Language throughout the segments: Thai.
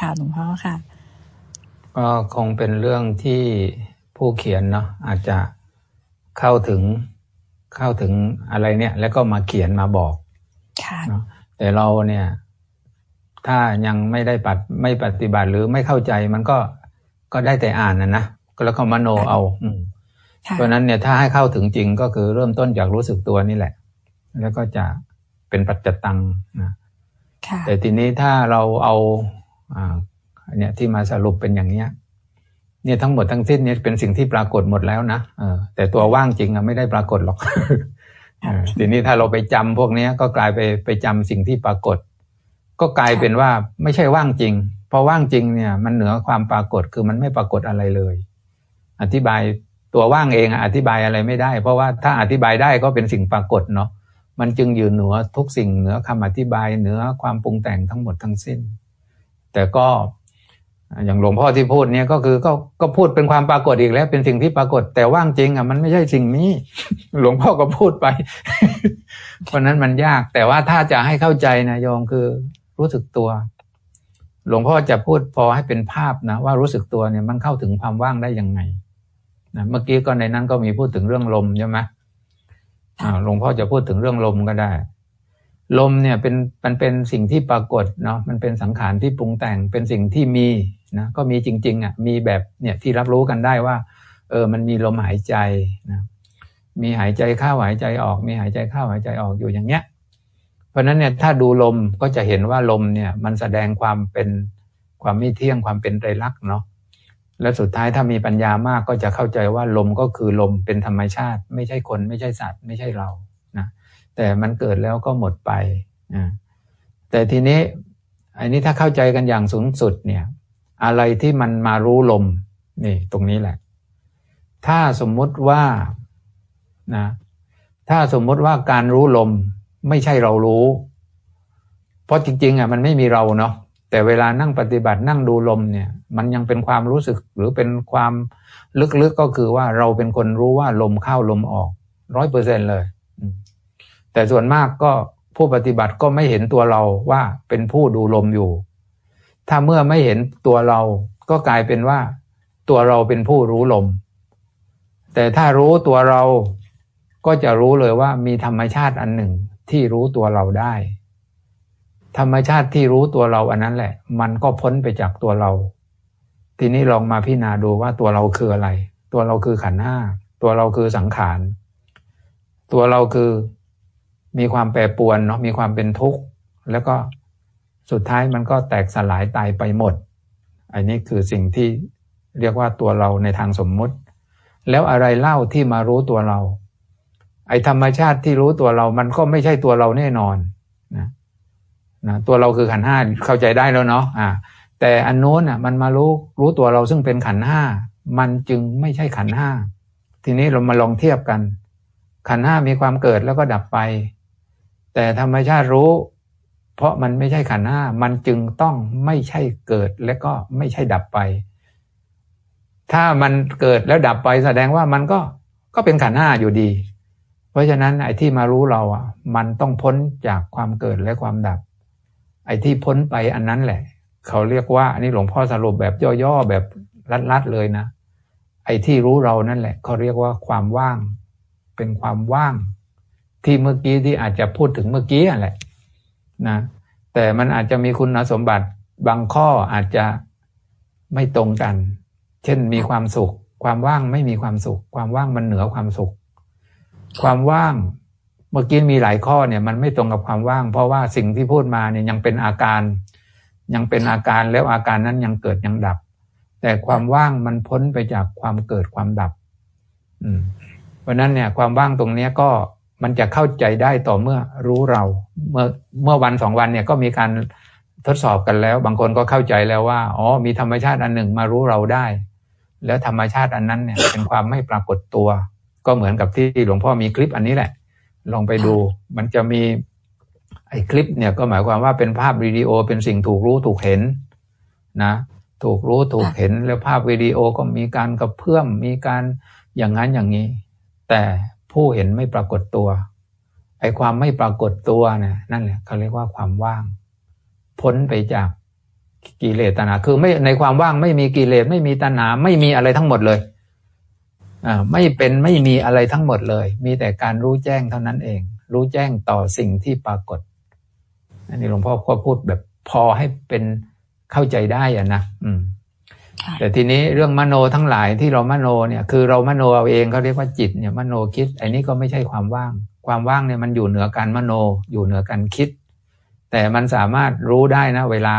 ค่ะหลวงพ่อค่ะ ก็คงเป็นเรื่องที่ผู้เขียนเนาะอาจจะเข้าถึงเข้าถึงอะไรเนี่ย แล้วก็มาเขียนมาบอกเนาะแต่เราเนี่ย ถ้ายังไม่ได้ปัดไม่ปฏิบัติหรือไม่เข้าใจมันก็ก็ได้แต่อ่านนะนะก็แล้วก็มโนเอาเพราะนั้นเนี่ยถ้าให้เข้าถึงจริงก็คือเริ่มต้นจากรู้สึกตัวนี่แหละ แล้วก็จะเป็นปัจจตังนะแต่ทีนี้ถ้าเราเอา อ่าเนี่ยที่มาสรุปเป็นอย่างเนี้ยเนี่ยทั้งหมดทั้งสิ้นเนี่ยเป็นสิ่งที่ปรากฏหมดแล้วนะเออแต่ตัวว่างจริงอะไม่ได้ปรากฏหรอกทีนี้ถ้าเราไปจำพวกนี้ก็กลายไปไปจำสิ่งที่ปรากฏ ก็กลายเป็นว่าไม่ใช่ว่างจริงเพราะว่างจริงเนี่ย มันเหนือความปรากฏคือมันไม่ปรากฏอะไรเลย อธิบายตัวว่างเองอธิบายอะไรไม่ได้ เพราะว่าถ้าอธิบายได้ก็เป็นสิ่งปรากฏเนาะมันจึงอยู่เหนือทุกสิ่งเหนือคำอธิบายเหนือความปรุงแต่งทั้งหมดทั้งสิ้น แต่ก็อย่างหลวงพ่อที่พูดเนี่ยก็คือก็ก็พูดเป็นความปรากฏอีกแล้ว เป็นสิ่งที่ปรากฏ แต่ว่างจริงอะมันไม่ใช่สิ่งนี้ หลวงพ่อก็พูดไป เพราะนั้นมันยาก แต่ว่าถ้าจะให้เข้าใจนะโยมคือรู้สึกตัว หลวงพ่อจะพูดพอให้เป็นภาพนะว่ารู้สึกตัวเนี่ยมันเข้าถึงความว่างได้ยังไงนะเมื่อกี้ก็ในนั้นก็มีพูดถึงเรื่องลมใช่ไหมหลวงพ่อจะพูดถึงเรื่องลมก็ได้ ลมเนี่ยเป็นมันเป็นสิ่งที่ปรากฏเนาะมันเป็นสังขารที่ปรุงแต่งเป็นสิ่งที่มีนะก็มีจริงๆอะมีแบบเนี่ยที่รับรู้กันได้ว่าเออมันมีลมหายใจนะมีหายใจเข้าหายใจออก มีหายใจเข้าหายใจออกอยู่อย่างเนี้ย เพราะนั้นเนี่ยถ้าดูลมก็จะเห็นว่าลมเนี่ยมันแสดงความเป็นความไม่เที่ยงความเป็นไตรลักษณ์เนาะและสุดท้ายถ้ามีปัญญามากก็จะเข้าใจว่าลมก็คือลมเป็นธรรมชาติ ไม่ใช่คนไม่ใช่สัตว์ ไม่ใช่เรา แต่มันเกิดแล้วก็หมดไปแต่ทีนี้อันนี้ถ้าเข้าใจกันอย่างสูงสุดเนี่ย อะไรที่มันมารู้ลมนี่ตรงนี้แหละ ถ้าสมมติว่านะถ้าสมมติว่าการรู้ลมไม่ใช่เรารู้ เพราะจริง ๆอะมันไม่มีเราเนาะแต่เวลานั่งปฏิบัตินั่งดูลมเนี่ย มันยังเป็นความรู้สึกหรือเป็นความลึกๆกก็คือว่าเราเป็นคนรู้ว่าลมเข้าลมออกร้อยเปอร์เซ็นเลย แต่ส่วนมากก็ผู้ปฏิบัติก็ไม่เห็นตัวเราว่าเป็นผู้ดูลมอยู่ ถ้าเมื่อไม่เห็นตัวเราก็กลายเป็นว่า ตัวเราเป็นผู้รู้ลม แต่ถ้ารู้ตัวเราก็จะรู้เลยว่ามีธรรมชาติอันหนึ่งที่รู้ตัวเราได้ ธรรมชาติที่รู้ตัวเราอันนั้นแหละ มันก็พ้นไปจากตัวเรา ทีนี้ลองมาพิจารณาดูว่าตัวเราคืออะไร ตัวเราคือขันห้าตัวเราคือสังขาร ตัวเราคือ มีความแปรปวนเนาะมีความเป็นทุกข์ แล้วก็สุดท้ายมันก็แตกสลายตายไปหมด อันนี้คือสิ่งที่เรียกว่าตัวเราในทางสมมุติ แล้วอะไรเล่าที่มารู้ตัวเรา ไอ้ธรรมชาติที่รู้ตัวเรา มันก็ไม่ใช่ตัวเราแน่นอนนะนะตัวเราคือขันห้าเข้าใจได้แล้วเนาะอ่าแต่อันโน้นอะมันมารู้รู้ตัวเราซึ่งเป็นขันห้ามันจึงไม่ใช่ขันห้าทีนี้เรามาลองเทียบกัน ขันห้ามีความเกิดแล้วก็ดับไป แต่ธรรมชาติรู้ เพราะมันไม่ใช่ขันห้ามันจึงต้องไม่ใช่เกิดและก็ไม่ใช่ดับไป ถ้ามันเกิดแล้วดับไปแสดงว่ามันก็ก็เป็นขันห้าอยู่ดี เพราะฉะนั้นไอ้ที่มารู้เราอะ มันต้องพ้นจากความเกิดและความดับ ไอ้ที่พ้นไปอันนั้นแหละ เขาเรียกว่าอันนี้หลวงพ่อสรุปแบบย่อๆแบบรัดๆเลยนะไอ้ที่รู้เรานั่นแหละเขาเรียกว่าความว่าง เป็นความว่าง ที่เมื่อกี้ที่อาจจะพูดถึงเมื่อกี้แหละนะแต่มันอาจจะมีคุณสมบัติบางข้ออาจจะไม่ตรงกัน เช่นมีความสุข ความว่างไม่มีความสุข ความว่างมันเหนือความสุข ความว่างเมื่อกี้มีหลายข้อเนี่ย มันไม่ตรงกับความว่าง เพราะว่าสิ่งที่พูดมาเนี่ยยังเป็นอาการ ยังเป็นอาการแล้วอาการนั้นยังเกิดยังดับ แต่ความว่างมันพ้นไปจากความเกิดความดับ อืมเพราะนั้นเนี่ย ความว่างตรงเนี้ยก็ มันจะเข้าใจได้ต่อเมื่อรู้เรา เมื่อเมื่อวันสองวันเนี่ยก็มีการทดสอบกันแล้ว บางคนก็เข้าใจแล้วว่าอ๋อมีธรรมชาติอันหนึ่งมารู้เราได้ แล้วธรรมชาติอันนั้นเนี่ยเป็นความไม่ปรากฏตัว ก็เหมือนกับที่หลวงพ่อมีคลิปอันนี้แหละ ลองไปดู มันจะมีไอ้คลิปเนี่ยก็หมายความว่าเป็นภาพวิดีโอเป็นสิ่งถูกรู้ถูกเห็นนะ ถูกรู้ถูกเห็นแล้วภาพวิดีโอก็มีการกระเพื่อมมีการอย่างนั้นอย่างนี้ แต่ ผู้เห็นไม่ปรากฏตัว ไอ้ความไม่ปรากฏตัวเนี่ยนั่นแหละเขาเรียกว่าความว่าง พ้นไปจากกิเลสตัณหาคือไม่ในความว่างไม่มีกิเลสไม่มีตัณหาไม่มีอะไรทั้งหมดเลยอ่าไม่เป็นไม่มีอะไรทั้งหมดเลย มีแต่การรู้แจ้งเท่านั้นเอง รู้แจ้งต่อสิ่งที่ปรากฏอันนี้หลวงพ่อก็พูดแบบพอให้เป็นเข้าใจได้อะนะอืม แต่ทีนี้เรื่องมโนทั้งหลายที่เรามโนเนี่ยคือเรามโนเอาเองเขาเรียกว่าจิตเนี่ยมโนคิดอันนี้ก็ไม่ใช่ความว่าง ความว่างเนี่ยมันอยู่เหนือการมโนอยู่เหนือการคิด แต่มันสามารถรู้ได้นะ เวลา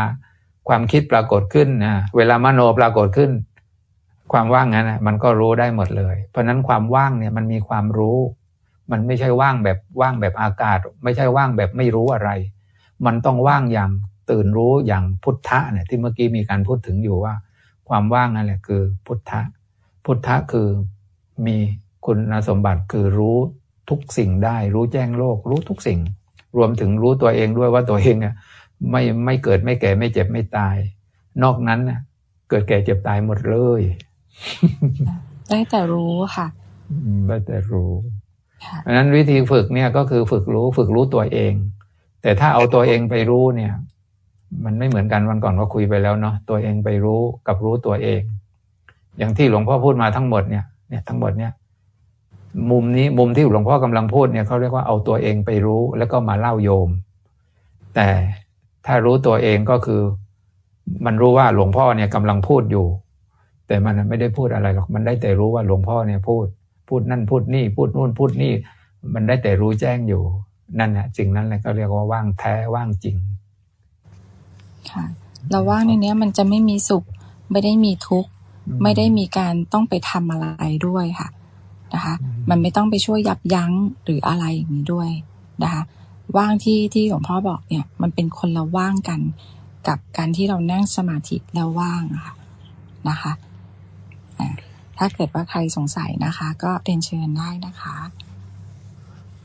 ความคิดปรากฏขึ้นนะเวลามโนปรากฏขึ้น ความว่างนั้นนะมันก็รู้ได้หมดเลย เพราะนั้นความว่างเนี่ยมันมีความรู้ มันไม่ใช่ว่างแบบว่างแบบอากาศ ไม่ใช่ว่างแบบไม่รู้อะไร มันต้องว่างอย่างตื่นรู้อย่างพุทธะเนี่ยที่เมื่อกี้มีการพูดถึงอยู่ว่า ความว่างนั่นแหละคือ พุทธะ พุทธะคือมีคุณสมบัติคือรู้ทุกสิ่งได้ รู้แจ้งโลก รู้ทุกสิ่ง รวมถึงรู้ตัวเองด้วยว่าตัวเองอะไม่ไม่เกิดไม่แก่ไม่เจ็บไม่ตาย นอกนั้นนะเกิดแก่เจ็บตายหมดเลย ได้แต่รู้ค่ะได้แต่รู้เพราะนั้นวิธีฝึกเนี่ยก็คือฝึกรู้ฝึกรู้ตัวเอง แต่ถ้าเอาตัวเองไปรู้เนี่ย มันไม่เหมือนกันวันก่อนก็คุยไปแล้วเนาะตัวเองไปรู้กับรู้ตัวเอง อย่างที่หลวงพ่อพูดมาทั้งหมดเนี่ยเนี่ยทั้งหมดเนี่ยมุมนี้มุมที่หลวงพ่อกำลังพูดเนี่ยเขาเรียกว่าเอาตัวเองไปรู้แล้วก็มาเล่าโยม แต่ถ้ารู้ตัวเองก็คือ มันรู้ว่าหลวงพ่อเนี่ยกำลังพูดอยู่ แต่มันไม่ได้พูดอะไรหรอกมันได้แต่รู้ว่าหลวงพ่อเนี่ยพูด พูดนั่นพูดนี่ พูดนู่นพูดนี่ มันได้แต่รู้แจ้งอยู่ นั่นแหละสิ่งนั้นแหละก็เรียกว่าว่างแท้ว่างจริง ค่ะ เราว่างในนี้มันจะไม่มีสุข ไม่ได้มีทุกข์ ไม่ได้มีการต้องไปทำอะไรด้วยค่ะนะคะ มันไม่ต้องไปช่วยยับยั้งหรืออะไรอย่างนี้ด้วยนะคะว่างที่ที่หลวงพ่อบอกเนี่ย มันเป็นคนละว่างกันกับการที่เรานั่งสมาธิแล้วว่างค่ะนะคะถ้าเกิดว่าใครสงสัยนะคะ ก็เรียนเชิญได้นะคะ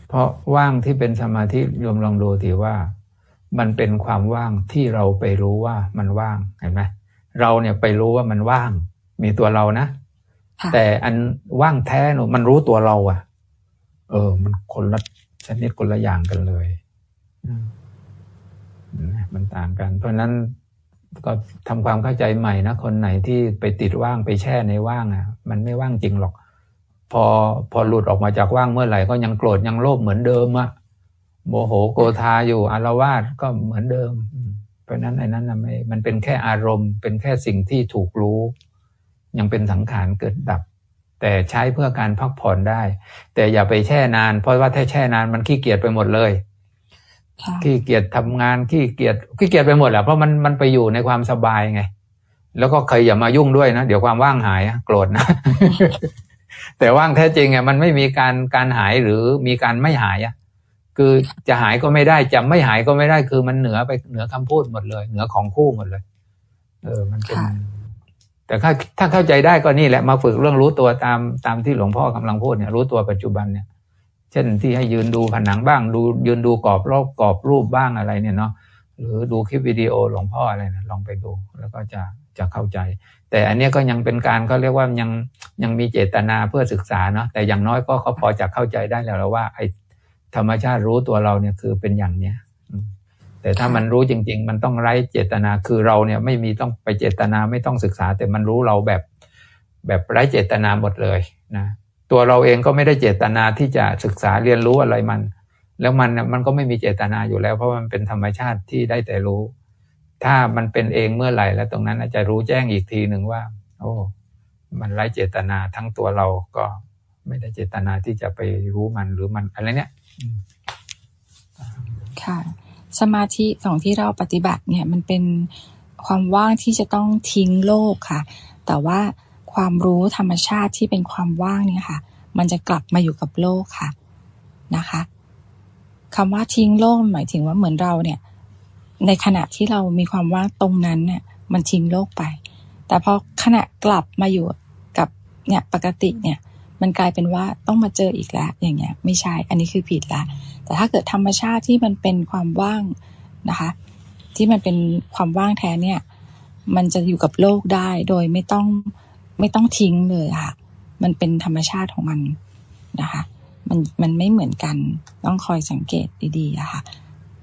เพราะว่างที่เป็นสมาธิโยมลองดูทีว่า มันเป็นความว่างที่เราไปรู้ว่ามันว่างเห็นไหมเราเนี่ยไปรู้ว่ามันว่าง มีตัวเรานะ แต่อันว่างแท้หนูมันรู้ตัวเราอะ เออ มันคนละชนิดคนละอย่างกันเลยมันต่างกัน เพราะนั้นก็ทำความเข้าใจใหม่นะคนไหนที่ไปติดว่างไปแช่ในว่างอะ มันไม่ว่างจริงหรอก พอพอหลุดออกมาจากว่างเมื่อไหร่ก็ยังโกรธยังโลภเหมือนเดิมอะ โมโหโกธาอยู่อารวาสก็เหมือนเดิม เพราะนั้นไอ้นั้นนะไม่มันเป็นแค่อารมณ์ เป็นแค่สิ่งที่ถูกรู้ ยังเป็นสังขารเกิดดับ แต่ใช้เพื่อการพักผ่อนได้ แต่อย่าไปแช่นาน เพราะว่าถ้าแช่นานมันขี้เกียจไปหมดเลยขี้เกียจทำงานขี้เกียจขี้เกียจไปหมดแหละเพราะมันมันไปอยู่ในความสบายไง แล้วก็ใครอย่ามายุ่งด้วยนะ เดี๋ยวความว่างหายโกรธนะ แต่ว่างแท้จริงอะมันไม่มีการการหายหรือมีการไม่หายอะ คือจะหายก็ไม่ได้จะไม่หายก็ไม่ได้ คือมันเหนือไปเหนือคำพูดหมดเลย เหนือของคู่หมดเลย เออมันเป็นแต่ถ้าถ้าเข้าใจได้ก็นี่แหละมาฝึกเรื่องรู้ตัวตามตามที่หลวงพ่อกำลังพูดเนี่ยรู้ตัวปัจจุบันเนี่ย เช่นที่ให้ยืนดูผนังบ้าง ดูยืนดูกรอบรอบกรอบรูปบ้างอะไรเนี่ยเนาะหรือดูคลิปวิดีโอหลวงพ่ออะไรนะลองไปดูแล้วก็จะจะเข้าใจ แต่อันนี้ก็ยังเป็นการเขาเรียกว่ายังยังมีเจตนาเพื่อศึกษาเนาะแต่อย่างน้อยก็เขาพอจะเข้าใจได้แล้วว่าไอ้ ธรรมชาติรู้ตัวเราเนี่ยคือเป็นอย่างเนี้ยแต่ถ้ามันรู้จริง ๆ มันต้องไร้เจตนาคือเราเนี่ยไม่มีต้องไปเจตนาไม่ต้องศึกษา แต่มันรู้เราแบบแบบไร้เจตนาหมดเลยนะตัวเราเองก็ไม่ได้เจตนาที่จะศึกษาเรียนรู้อะไรมัน แล้วมันมันก็ไม่มีเจตนาอยู่แล้ว เพราะมันเป็นธรรมชาติที่ได้แต่รู้ ถ้ามันเป็นเองเมื่อไหร่แล้วตรงนั้นจะรู้แจ้งอีกทีหนึ่งว่า โอ้มันไร้เจตนาทั้งตัวเราก็ไม่ได้เจตนาที่จะไปรู้มันหรือมันอะไรเนี้ย ค่ะ สมาธิของที่เราปฏิบัติเนี่ย มันเป็นความว่างที่จะต้องทิ้งโลกค่ะ แต่ว่าความรู้ธรรมชาติที่เป็นความว่างเนี่ยค่ะ มันจะกลับมาอยู่กับโลกค่ะนะคะคำว่าทิ้งโลกหมายถึงว่าเหมือนเราเนี่ย ในขณะที่เรามีความว่างตรงนั้นเนี่ย มันทิ้งโลกไป แต่พอขณะกลับมาอยู่กับเนี่ยปกติเนี่ย มันกลายเป็นว่าต้องมาเจออีกแล้วอย่างเงี้ยไม่ใช่อันนี้คือผิดละแต่ถ้าเกิดธรรมชาติที่มันเป็นความว่างนะคะ ที่มันเป็นความว่างแท้เนี่ย มันจะอยู่กับโลกได้โดยไม่ต้องไม่ต้องทิ้งเลยค่ะ มันเป็นธรรมชาติของมันนะคะ มันมันไม่เหมือนกันต้องคอยสังเกตดีๆอะค่ะ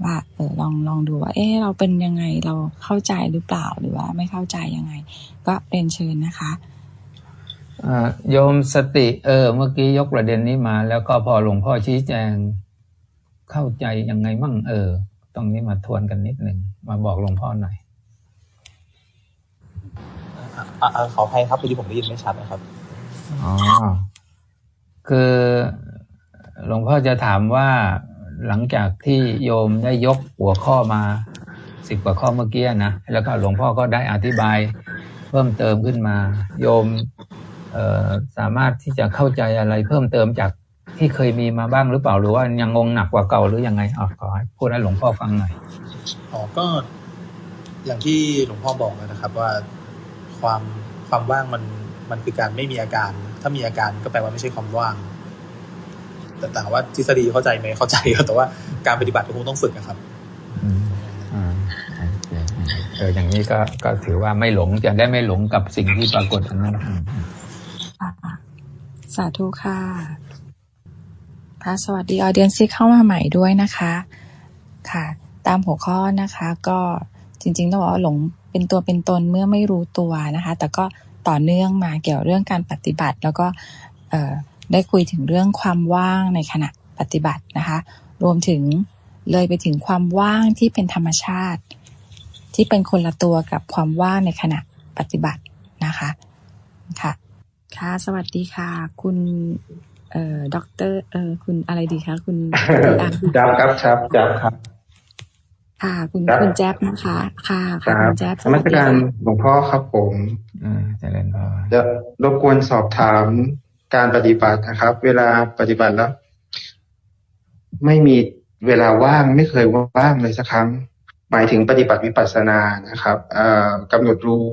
ว่าเออลองลองดูว่า เออเราเป็นยังไงเราเข้าใจหรือเปล่าหรือว่าไม่เข้าใจยังไง ก็เรียนเชิญนะคะ โยมสติเออ เมื่อกี้ยกประเด็นนี้มา แล้วก็พอหลวงพ่อชี้แจงเข้าใจยังไงมั่งเออ ตรงนี้มาทวนกันนิดหนึ่งมาบอกหลวงพ่อหน่อยอขออภัยครับพอดีผมได้ยินไม่ชัดนะครับอ๋อคือหลวงพ่อจะถามว่าหลังจากที่โยมได้ยกหัวข้อมาสิบกว่าข้อเมื่อกี้นะแล้วก็หลวงพ่อก็ได้อธิบายเพิ่มเติมขึ้นมา โยม สามารถที่จะเข้าใจอะไรเพิ่มเติมจากที่เคยมีมาบ้างหรือเปล่าหรือว่ายังงงหนักกว่าเก่าหรือยังไงอ๋อขอให้พูดให้หลวงพ่อฟังหน่อยอ๋อก็อย่างที่หลวงพ่อบอกนะครับ ว่าความความว่างมันมันคือการไม่มีอาการ ถ้ามีอาการก็แปลว่าไม่ใช่ความว่าง แต่แต่ว่าทฤษฎีเข้าใจไหมเข้าใจแต่ว่าการปฏิบัติคงต้องฝึกนะครับเอออย่างนี้ก็ก็ถือว่าไม่หลงจะได้ไม่หลงกับสิ่งที่ปรากฏอันนั้นสาธุค่ะค่ะสวัสดีออเดียนซีเข้ามาใหม่ด้วยนะคะ ค่ะ ตามหัวข้อนะคะ ก็จริงๆต้องบอกว่าหลงเป็นตัวเป็นตนเมื่อไม่รู้ตัวนะคะ แต่ก็ต่อเนื่องมาเกี่ยวเรื่องการปฏิบัติ แล้วก็ได้คุยถึงเรื่องความว่างในขณะปฏิบัตินะคะ รวมถึงเลยไปถึงความว่างที่เป็นธรรมชาติ ที่เป็นคนละตัวกับความว่างในขณะปฏิบัตินะคะค่ะ ค่ะ สวัสดีค่ะ คุณ เอ่อด็อกเตอร์เอ่อคุณอะไรดีคะคุณจับครับครับจับครับ ค่ะ คุณคุณแจ๊บนะคะ ค่ะค่ะคุณแจ๊บสมัสการหลวงพ่อครับผมอืมจะเล่นพ่อจะรบกวนสอบถามการปฏิบัตินะครับ เวลาปฏิบัติแล้ว ไม่มีเวลาว่างไม่เคยว่างเลยสักครั้ง หมายถึงปฏิบัติวิปัสสนานะครับเอ่อกำหนดรู้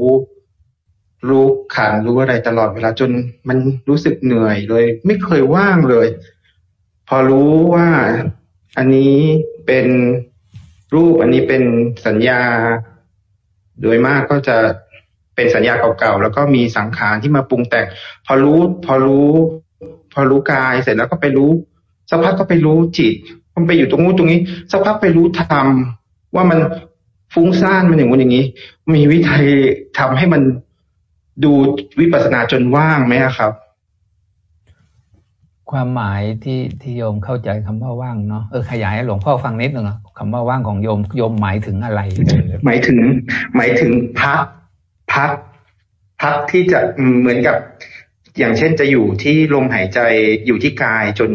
รู้ขันรู้อะไรตลอดเวลาจนมันรู้สึกเหนื่อยเลย ไม่เคยว่างเลย พอรู้ว่าอันนี้เป็นรูปอันนี้เป็นสัญญา โดยมากก็จะเป็นสัญญาเก่าๆแล้วก็มีสังขารที่มาปรุงแต่งพอรู้พอรู้ พอรู้กายเสร็จแล้วก็ไปรู้สักพักก็ไปรู้จิต มันไปอยู่ตรงนู้นตรงนี้สักพักไปรู้ธรรมว่ามันฟุ้งซ่านมันอย่างนู้นอย่างนี้ มีวิธีทำให้มัน ดูวิปัสสนาจนว่างไหมครับ ความหมายที่ที่โยมเข้าใจคำว่าว่างเนาะเออขยายให้หลวงพ่อฟังนิดหนึ่งคำว่าว่างของโยมโยมหมายถึงอะไร หมายถึง หมายถึงพักพักพักที่จะเหมือนกับ อย่างเช่นจะอยู่ที่ลมหายใจอยู่ที่กายจน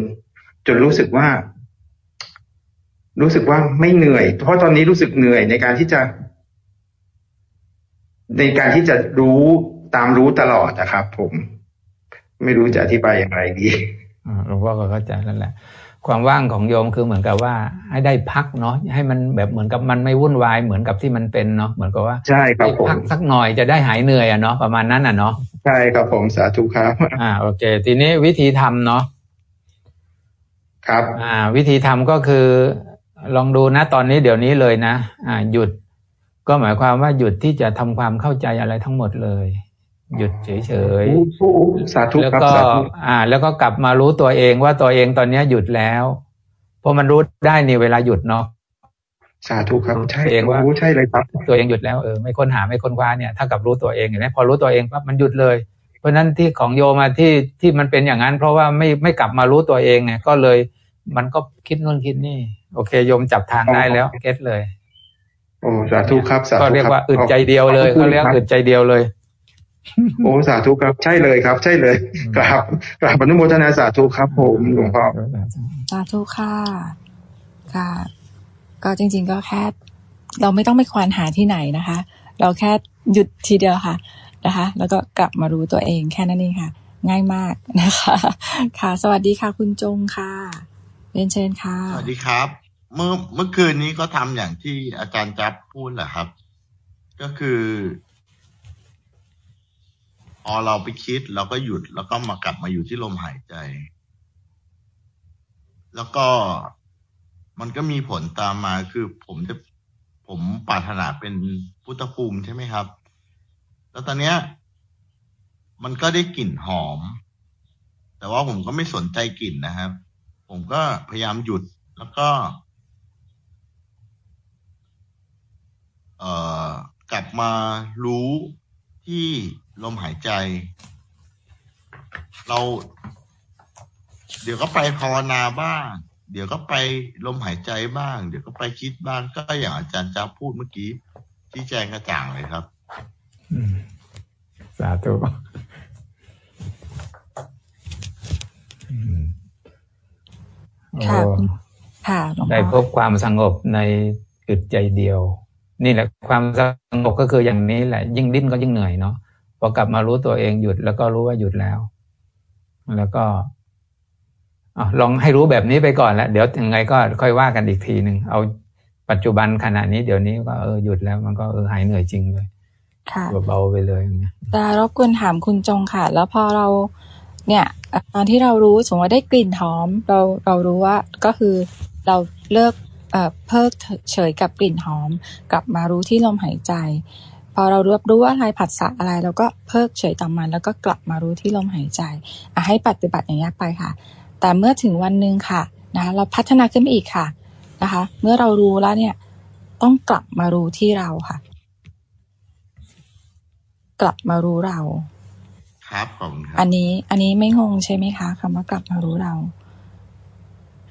จนรู้สึกว่า รู้สึกว่าไม่เหนื่อย เพราะตอนนี้รู้สึกเหนื่อยในการที่จะ ในการที่จะรู้ ตามรู้ตลอดนะครับ ผม ไม่รู้จะอธิบายอย่างไรดีหลวงพ่อก็เข้าใจแล้วแหละ ความว่างของโยมคือเหมือนกับว่า ให้ได้พักเนาะให้มันแบบเหมือนกับมันไม่วุ่นวายเหมือนกับที่มันเป็นเนาะเหมือนกับว่าใช่ครับผมพักสักหน่อยจะได้หายเหนื่อยอะเนาะประมาณนั้นอะเนาะใช่ครับผมสาธุครับอ่าโอเค ทีนี้วิธีทำเนาะครับอ่า วิธีทำก็คือ ลองดูนะตอนนี้เดี๋ยวนี้เลยนะ อ่า หยุด ก็หมายความว่าหยุดที่จะทำความเข้าใจอะไรทั้งหมดเลย หยุดเฉยๆแล้วก็อ่า แล้วก็กลับมารู้ตัวเองว่าตัวเองตอนนี้หยุดแล้ว เพราะมันรู้ได้นี่เวลาหยุดเนาะสาธุครับใช่เองว่าใช่เลยครับ ตัวเองหยุดแล้วเออไม่ค้นหาไม่ค้นคว้าเนี่ยถ้ากับรู้ตัวเองเห็นไหมพอรู้ตัวเองปั๊บมันหยุดเลย เพราะนั้นที่ของโยมาที่ที่มันเป็นอย่างนั้น เพราะว่าไม่ไม่กลับมารู้ตัวเองไงก็เลย มันก็คิดนู่นคิดนี่ โอเคโยมจับทางได้แล้วเก็ตเลยโอ้สาธุครับก็เรียกว่าอึดใจเดียวเลยก็เรียกอึดใจเดียวเลย โอ้สาธุครับ ใช่เลยครับ ใช่เลยกราบกราบอนุโมทนาสาธุครับ ผมหลวงพ่อสาธุค่ะค่ะ ก็จริง ๆ ก็แค่เราไม่ต้องไปควานหาที่ไหนนะคะ เราแค่หยุดทีเดียวค่ะนะคะ แล้วก็กลับมารู้ตัวเองแค่นั้นเองค่ะ ง่ายมากนะคะ ค่ะ สวัสดีค่ะ คุณจงค่ะเรียนเชิญค่ะ สวัสดีครับ เมื่อเมื่อคืนนี้ก็ทำอย่างที่อาจารย์จับพูดแหละครับ ก็คือ พอเราไปคิดเราก็หยุดแล้วก็มากลับมาอยู่ที่ลมหายใจ แล้วก็มันก็มีผลตามมาคือผมจะผมปรารถนาเป็นพุทธภูมิใช่ไหมครับ แล้วตอนเนี้ย มันก็ได้กลิ่นหอม แต่ว่าผมก็ไม่สนใจกลิ่นนะครับ ผมก็พยายามหยุดแล้วก็ เอ่อกลับมารู้ที่ ลมหายใจ เรา เดี๋ยวก็ไปภาวนาบ้าง เดี๋ยวก็ไปลมหายใจบ้าง เดี๋ยวก็ไปคิดบ้างก็อย่างอาจารย์จ้าพูดเมื่อกี้ที่แจงกระจ่างเลยครับอืมสาธุอืมค่ะโอ้ค่ะหลวงได้พพ่อบความสงบในจุดใจเดียว นี่แหละความสงบก็คืออย่างนี้แหละ ยิ่งดิ้นก็ยิ่งเหนื่อยเนาะ พอกลับมารู้ตัวเองหยุดแล้วก็รู้ว่าหยุดแล้ว แล้วก็อะลองให้รู้แบบนี้ไปก่อนแล้วเดี๋ยวยังไงก็ค่อยว่ากันอีกทีหนึ่งเอาปัจจุบันขณะนี้เดี๋ยวนี้ก็เออหยุดแล้วมันก็เออหายเหนื่อยจริงเลยค่ะเบาๆไปเลยอย่างเงี้ยแต่รบกวนถามคุณจงค่ะ แล้วพอเราเนี่ย ตอนที่เรารู้สมมติว่าได้กลิ่นหอม เราเรารู้ว่าก็คือเราเลิกเอ่อเพิกเฉยกับกลิ่นหอม กลับมารู้ที่ลมหายใจพ อเรารับรู้ว่าอะไรผัสสะอะไรเราก็เพิกเฉยต่อมัน แล้วก็กลับมารู้ที่ลมหายใจอะให้ปฏิบัติอย่างนี้ยไปค่ะ แต่เมื่อถึงวันหนึ่งค่ะนะคะเราพัฒนาขึ้นไปอีกค่ะนะคะ เมื่อเรารู้แล้วเนี่ยต้องกลับมารู้ที่เราค่ะ กลับมารู้เรา ครับขอบคุณครัอับนนี้อันนี้ไม่งงใช่ไหมคะคำว่ากลับมารู้เรา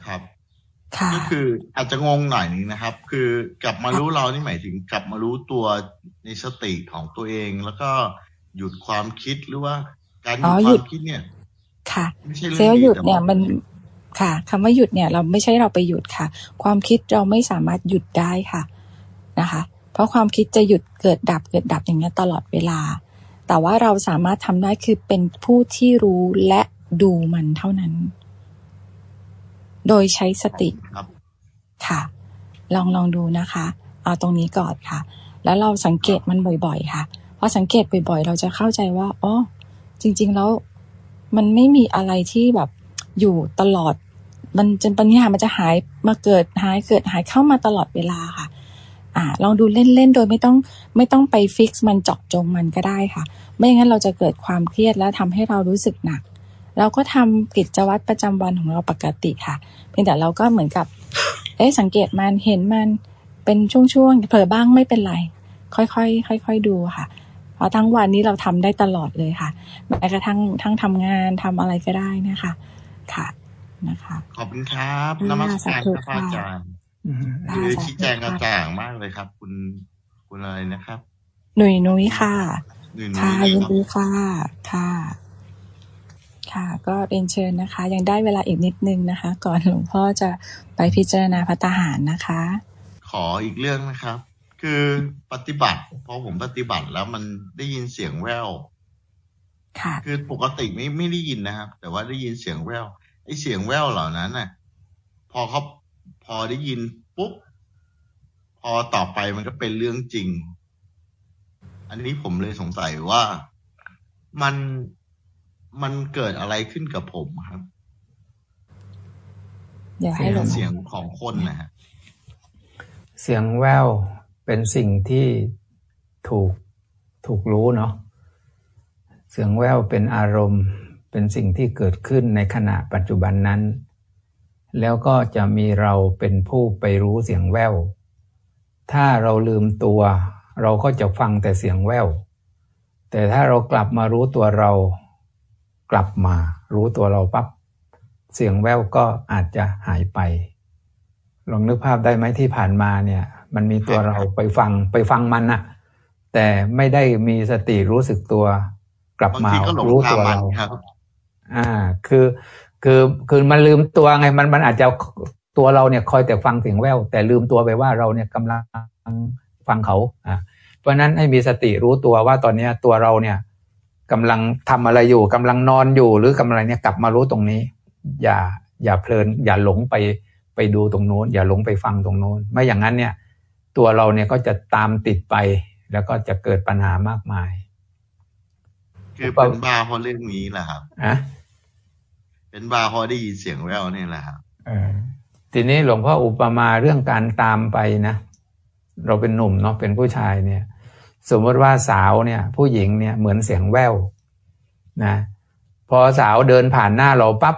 ครับค่ะก็คืออาจจะงงหน่อยนึงนะครับ คือกลับมารู้เรานี่หมายถึงกลับมารู้ตัว ในสติของตัวเอง แล้วก็หยุดความคิดหรือว่า การหยุอ๋ดอคหยุวาดมคิดเนี่ย ค่ะไม่ใช่เรื่เซลองล์ดีหยุดแต่เนี่ยว่ามันค่ะคำว่าหยุดเนี่ย เราไม่ใช่เราไปหยุดค่ะ ความคิดเราไม่สามารถหยุดได้ค่ะนะคะ เพราะความคิดจะหยุดเกิดดับเกิดดับอย่างเงี้ยตลอดเวลา แต่ว่าเราสามารถทำได้คือเป็นผู้ที่รู้และดูมันเท่านั้น โดยใช้สติครับค่ะ ลองลองดูนะคะ เอาตรงนี้ก่อนค่ะ แล้วเราสังเกตมันบ่อยๆ ค่ะพอสังเกตบ่อยๆ เราจะเข้าใจว่าอ๋อจริง ๆ แล้วมันไม่มีอะไรที่แบบอยู่ตลอด มันจนปัญญามันจะหายมาเกิดหายเกิดหายเข้ามาตลอดเวลาค่ะ อ่าลองดูเล่นๆ โดยไม่ต้องไม่ต้องไปฟิกซ์มันเจาะจงมันก็ได้ค่ะ ไม่งั้นเราจะเกิดความเครียดแล้วทำให้เรารู้สึกหนัก เราก็ทำกิจวัตรประจำวันของเราปกติค่ะ เพียงแต่เราก็เหมือนกับ เอ๊ะสังเกตมันเห็นมัน เป็นช่วงๆเผลอบ้างไม่เป็นไร ค่อยๆค่อยๆดูค่ะเพราะทั้งวันนี้เราทำได้ตลอดเลยค่ะแม้กระทั่งทั้งทำงานทำอะไรก็ได้นะคะค่ะนะคะ ขอบคุณครับอ่านมัสการสาธุครับพระอาจารย์อืมค่ะคือสาธุชี้แจงกระค่ะจ่างมากเลยครับ คุณคุณอะไรนะครับ หนุ่ยนุ้ยค่ะหนึ่งค่ะนี้ยินนะครับดีค่ะ ค่ะ ค่ะ ก็เรียนเชิญนะคะ ยังได้เวลาอีกนิดนึงนะคะ ก่อนหลวงพ่อจะไปพิจารณาพัตตาหารนะคะ ขออีกเรื่องนะครับ คือปฏิบัติพอผมปฏิบัติแล้วมันได้ยินเสียงแว่วค่ะ คือปกติไม่ไม่ได้ยินนะครับ แต่ว่าได้ยินเสียงแว่วไอ้เสียงแว่วเหล่านั้นน่ะ พอเขาพอได้ยินปุ๊บพอต่อไปมันก็เป็นเรื่องจริง อันนี้ผมเลยสงสัยว่ามันมันเกิดอะไรขึ้นกับผมครับ เดี๋ยวให้หลวงเสียงของคนนะฮะ เสียงแววเป็นสิ่งที่ถูกถูกรู้เนาะเสียงแววเป็นอารมณ์ เป็นสิ่งที่เกิดขึ้นในขณะปัจจุบันนั้น แล้วก็จะมีเราเป็นผู้ไปรู้เสียงแววถ้าเราลืมตัว เราก็จะฟังแต่เสียงแววแต่ถ้าเรากลับมารู้ตัวเรา กลับมารู้ตัวเราปั๊บเสียงแววก็อาจจะหายไป ลองนึกภาพได้ไหมที่ผ่านมาเนี่ย มันมีตัวเราไปฟังไปฟังมันน่ะแต่ไม่ได้มีสติรู้สึกตัว กลับบางมาทีก็หลงรู้ตามตัวมันเราครับอ่า คือ คือคือมันลืมตัวไงมันมันอาจจะตัวเราเนี่ยคอยแต่ฟังเสียงแววแต่ลืมตัวไปว่าเราเนี่ยกำลังฟังเขาอ่าเพราะฉะนั้นให้มีสติรู้ตัวว่าตอนเนี้ยตัวเราเนี่ยกำลังทำอะไรอยู่กำลังนอนอยู่ หรือกำลังเนี่ยกลับมารู้ตรงนี้ อย่า อย่าเพลิน อย่าหลงไป ไปดูตรงโน้น อย่าหลงไปฟังตรงโน้น ไม่อย่างนั้นเนี่ย ตัวเราเนี่ยก็จะตามติดไป แล้วก็จะเกิดปัญหามากมาย คือเป็นบ้าเพราะเรื่องนี้แหละครับอะเป็นบ้าเพราะได้ยินเสียงแว่วนี่แหละครับเออทีนี้หลวงพ่ออุปมาเรื่องการตามไปนะเราเป็นหนุ่มเนาะเป็นผู้ชายเนี่ย สมมติว่าสาวเนี่ย ผู้หญิงเนี่ยเหมือนเสียงแว่วนะพอสาวเดินผ่านหน้าเราปั๊บ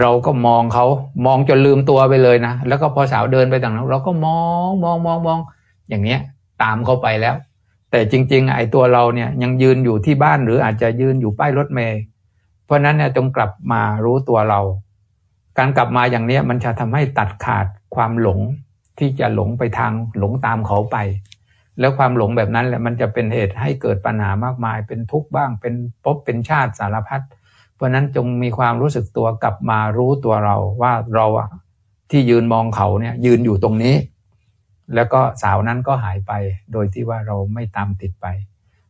เราก็มองเขามองจนลืมตัวไปเลยนะแล้วก็พอสาวเดินไปต่างเราก็มองมองมองมองอย่างเนี้ย ตามเขาไปแล้ว แต่จริง ๆ ไอ้ตัวเราเนี่ยยังยืนอยู่ที่บ้านหรืออาจจะยืนอยู่ป้ายรถเมย์เพราะนั้นเนี่ยจงกลับมารู้ตัวเรา การกลับมาอย่างเนี้ยมันจะทำให้ตัดขาดความหลงที่จะหลงไปทางหลงตามเขาไป แล้วความหลงแบบนั้นแหละมันจะเป็นเหตุให้เกิดปัญหามากมาย เป็นทุกข์บ้าง เป็นพบเป็นชาติสารพัดเพราะนั้นจงมีความรู้สึกตัวกลับมารู้ตัวเราว่าเราอะที่ยืนมองเขาเนี่ย ยืนอยู่ตรงนี้ แล้วก็สาวนั้นก็หายไป โดยที่ว่าเราไม่ตามติดไป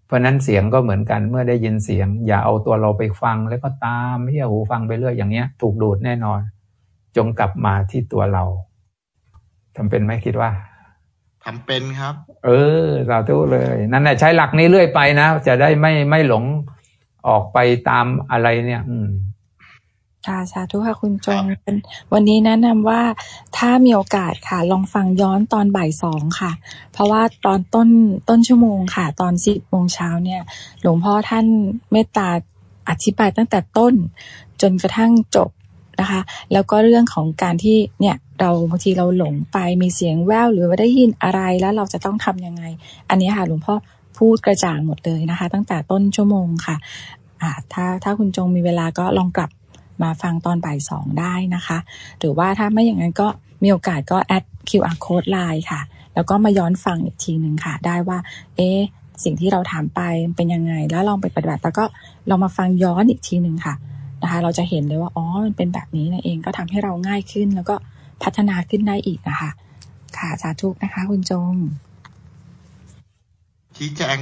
เพราะนั้นเสียงก็เหมือนกันเมื่อได้ยินเสียง อย่าเอาตัวเราไปฟังแล้วก็ตามเฮียหูฟังไปเรื่อยอย่างเนี้ย ถูกดูดแน่นอน จงกลับมาที่ตัวเราทำเป็นไหมคิดว่าทำเป็นครับ เออสาธุเลย นั่นแหละใช้หลักนี้เรื่อยไปนะ จะได้ไม่ไม่หลง ออกไปตามอะไรเนี่ย อืมค่ะสาธุค่ะคุณจงวันนี้แนะนำว่าถ้ามีโอกาสค่ะ ลองฟังย้อนตอนบ่ายสองค่ะ เพราะว่าตอนต้นต้นชั่วโมงค่ะ ตอนสิบโมงเช้าเนี่ย หลวงพ่อท่านเมตตาอธิบายตั้งแต่ต้น จนกระทั่งจบนะคะ แล้วก็เรื่องของการที่เนี่ยเราบางทีเราหลงไปมีเสียงแววหรือว่าได้ยินอะไรแล้วเราจะต้องทํำยังไง อันนี้ค่ะหลวงพ่อ พูดกระจ่างหมดเลยนะคะ ตั้งแต่ต้นชั่วโมงค่ะอ่าถ้าถ้าคุณจงมีเวลาก็ลองกลับมาฟังตอนบ่ายสองได้นะคะ หรือว่าถ้าไม่อย่างนั้นก็มีโอกาสก็แอด QR code ไลน์ค่ะ แล้วก็มาย้อนฟังอีกทีหนึ่งค่ะ ได้ว่า เอ๊สิ่งที่เราถามไปเป็นยังไง แล้วลองไปปฏิบัติ แล้วก็เรามาฟังย้อนอีกทีหนึ่งค่ะนะคะ เราจะเห็นเลยว่าอ๋อมันเป็นแบบนี้นะเองก็ทำให้เราง่ายขึ้น แล้วก็พัฒนาขึ้นได้อีกนะคะ ค่ะสาธุนะคะ คุณจง ชี้แจง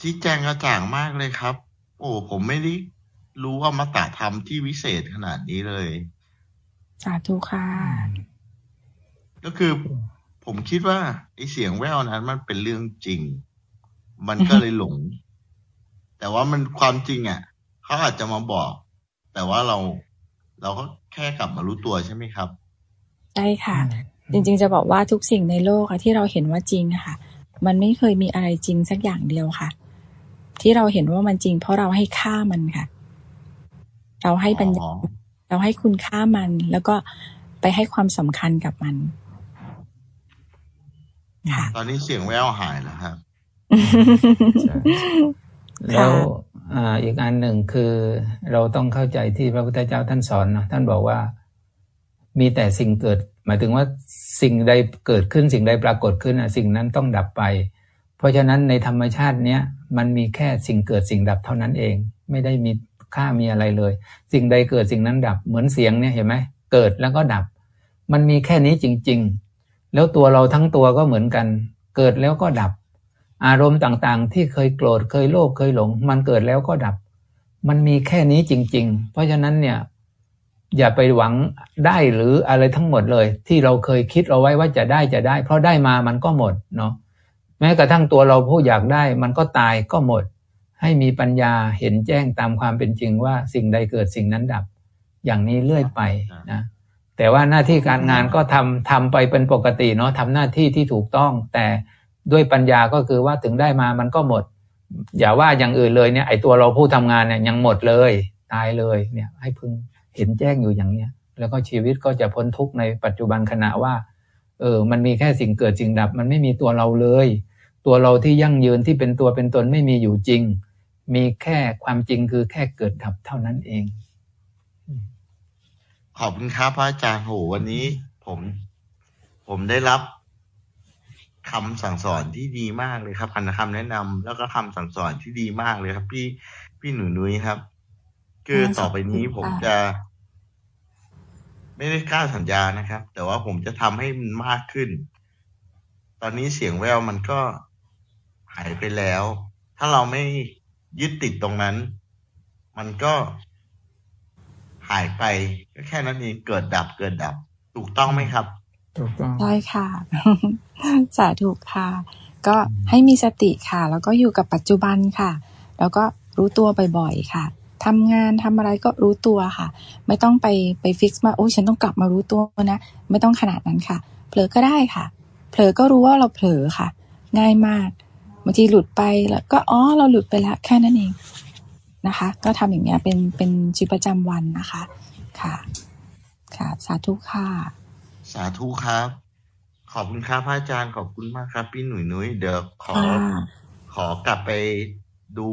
ชี้แจงกระจ่างมากเลยครับ โอ้ผมไม่ได้รู้ว่ามาตาธรรมที่วิเศษขนาดนี้เลย สาธุค่ะ ก็คือผมคิดว่าไอเสียงแววนั้นมันเป็นเรื่องจริง มันก็เลยหลง แต่ว่ามันความจริงอะเขาอาจจะมาบอก แต่ว่าเราเราก็แค่กลับมารู้ตัวใช่ไหมครับใช่ค่ะ จริงๆจะบอกว่าทุกสิ่งในโลกที่เราเห็นว่าจริงค่ะ มันไม่เคยมีอะไรจริงสักอย่างเดียวค่ะ ที่เราเห็นว่ามันจริง เพราะเราให้ค่ามันค่ะ เราให้ปัญญาเราให้คุณค่ามัน แล้วก็ไปให้ความสำคัญกับมันค่ะตอนนี้เสียงแววหายแล้วครับแล้วอีกอันหนึ่งคือเราต้องเข้าใจที่พระพุทธเจ้าท่านสอนนะท่านบอกว่า มีแต่สิ่งเกิด หมายถึงว่าสิ่งใดเกิดขึ้นสิ่งใดปรากฏขึ้นสิ่งนั้นต้องดับไป เพราะฉะนั้นในธรรมชาติเนี้ยมันมีแค่สิ่งเกิดสิ่งดับเท่านั้นเอง ไม่ได้มีค่ามีอะไรเลย สิ่งใดเกิดสิ่งนั้นดับเหมือนเสียงเนี่ยเห็นไหมเกิดแล้วก็ดับ มันมีแค่นี้จริง ๆ แล้วตัวเราทั้งตัวก็เหมือนกัน เกิดแล้วก็ดับ อารมณ์ต่างๆ ที่เคยโกรธเคยโลภเคยหลง มันเกิดแล้วก็ดับ มันมีแค่นี้จริง ๆ เพราะฉะนั้นเนี่ย อย่าไปหวังได้หรืออะไรทั้งหมดเลย ที่เราเคยคิดเอาไว้ว่าจะได้จะได้ เพราะได้มามันก็หมดเนาะแม้กระทั่งตัวเราผู้อยากได้มันก็ตายก็หมด ให้มีปัญญาเห็นแจ้งตามความเป็นจริงว่าสิ่งใดเกิดสิ่งนั้นดับ อย่างนี้เรื่อยไปนะแต่ว่าหน้าที่การงานก็ทำทำไปเป็นปกติเนาะทำหน้าที่ที่ถูกต้อง แต่ด้วยปัญญาก็คือว่าถึงได้มามันก็หมด อย่าว่าอย่างอื่นเลยเนี่ยไอตัวเราผู้ทำงานเนี่ยยังหมดเลย ตายเลยเนี่ยให้พึง เห็นแจ้งอยู่อย่างเนี้ย แล้วก็ชีวิตก็จะพ้นทุกข์ในปัจจุบันขณะว่า เออ มันมีแค่สิ่งเกิดสิ่งดับ มันไม่มีตัวเราเลย ตัวเราที่ยั่งยืนที่เป็นตัวเป็นตนไม่มีอยู่จริง มีแค่ความจริงคือแค่เกิดดับเท่านั้นเอง ขอบคุณครับพระอาจารย์โหวันนี้ ผม ผมได้รับคำสั่งสอนที่ดีมากเลยครับคำแนะนำแล้วก็คำสั่งสอนที่ดีมากเลยครับ พี่พี่หนูนุ้ยครับ คือต่อไปนี้ผมจะ ไม่ได้กล้าสัญญานะครับ แต่ว่าผมจะทำให้มันมากขึ้น ตอนนี้เสียงแววมันก็หายไปแล้ว ถ้าเราไม่ยึดติดตรงนั้น มันก็หายไปก็แค่นั้นเองเกิดดับเกิดดับ ถูกต้องไหมครับ ถูกต้องใช่ค่ะ สาธุค่ะ ก็ให้มีสติค่ะ แล้วก็อยู่กับปัจจุบันค่ะ แล้วก็รู้ตัวบ่อยๆค่ะ ทำงานทำอะไรก็รู้ตัวค่ะ ไม่ต้องไปไปฟิกมาโอ้ฉันต้องกลับมารู้ตัวนะ ไม่ต้องขนาดนั้นค่ะ เผลอก็ได้ค่ะ เผลอก็รู้ว่าเราเผลอค่ะ ง่ายมากบางทีหลุดไปแล้วก็อ๋อเราหลุดไปแล้วแค่นั้นเองนะคะ ก็ทำอย่างเงี้ยเป็นเป็นชีวิตประจำวันนะคะค่ะ ค่ะ สาธุค่ะสาธุครับ ขอบคุณครับพระอาจารย์ขอบคุณมากครับ พี่หนุ่ยนุ้ยเดี๋ยวขอขอกลับไปดู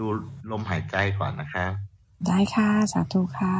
ดูลมหายใจก่อนนะคะ ได้ค่ะ สาธุค่ะ